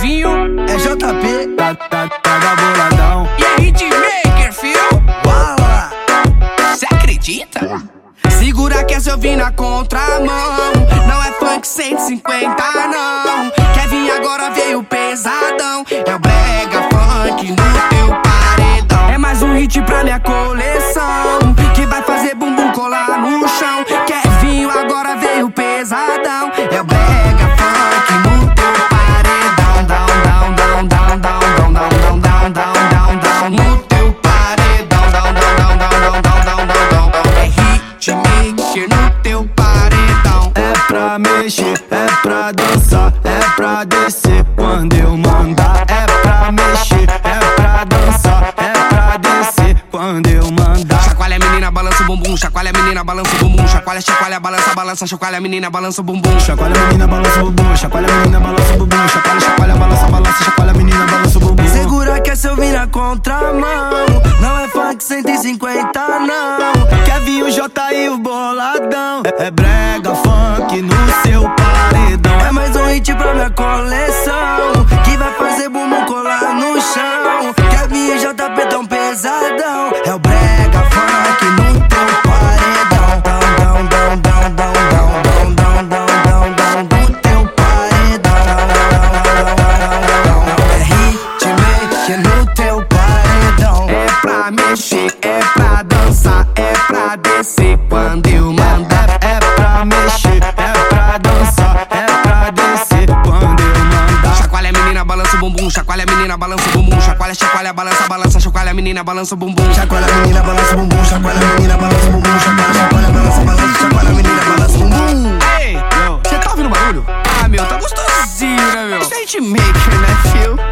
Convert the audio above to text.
Kevinho. É JP, Tá, tá, tá da boladão. E é hitmaker, fio. bala. Cê acredita? Segura que essa eu vim na contramão. Não é funk 150, não. Kevin agora veio pesadão. É o brega funk no teu paredão. É mais um hit pra minha coleção. Que vai fazer bumbum colar no chão. Kevin agora veio pesadão. Hitmaker no teu paredão. É pra mexer, é pra dançar, é pra descer quando eu mandar. É pra mexer, é pra dançar, é pra descer quando eu mandar. Chacoalha a menina, balança o bumbum. Chacoalha a menina, balança o bumbum. Chacoalha, chacoalha, balança, balança. Chacoalha a menina, balança o bumbum. Chacoalha a menina, balança o bumbum, chacoalha a menina, balança o bumbum, chacoalha, chacoalha, balança, balança, chacoalha a menina, balança o bumbum. Segura que essa eu vim na contramão. Não é funk 150, não. Kevin, o J e o boladão. É brega funk no seu paredão. É mais um hit pra minha coleção. Que vai fazer bumbum colar no chão. Pra mexer, é pra dançar, é pra descer quando eu mandar. É pra mexer, é pra dançar, é pra descer quando eu mandar. Chacoalha a menina, balança o bumbum. Chacoalha a menina, balança o bumbum. Chacoalha, chacoalha, balança, balança. Chacoalha a menina, balança o bumbum. Chacoalha a menina, balança o bumbum. Chacoalha menina, balança o bumbum. Chacoalha, chacoalha, balança, balança. Chacoalha a menina, balança o bumbum. Ei, você tá ouvindo barulho? Ah, meu, tá gostosinho, né, meu? É hitmaker, né, fio?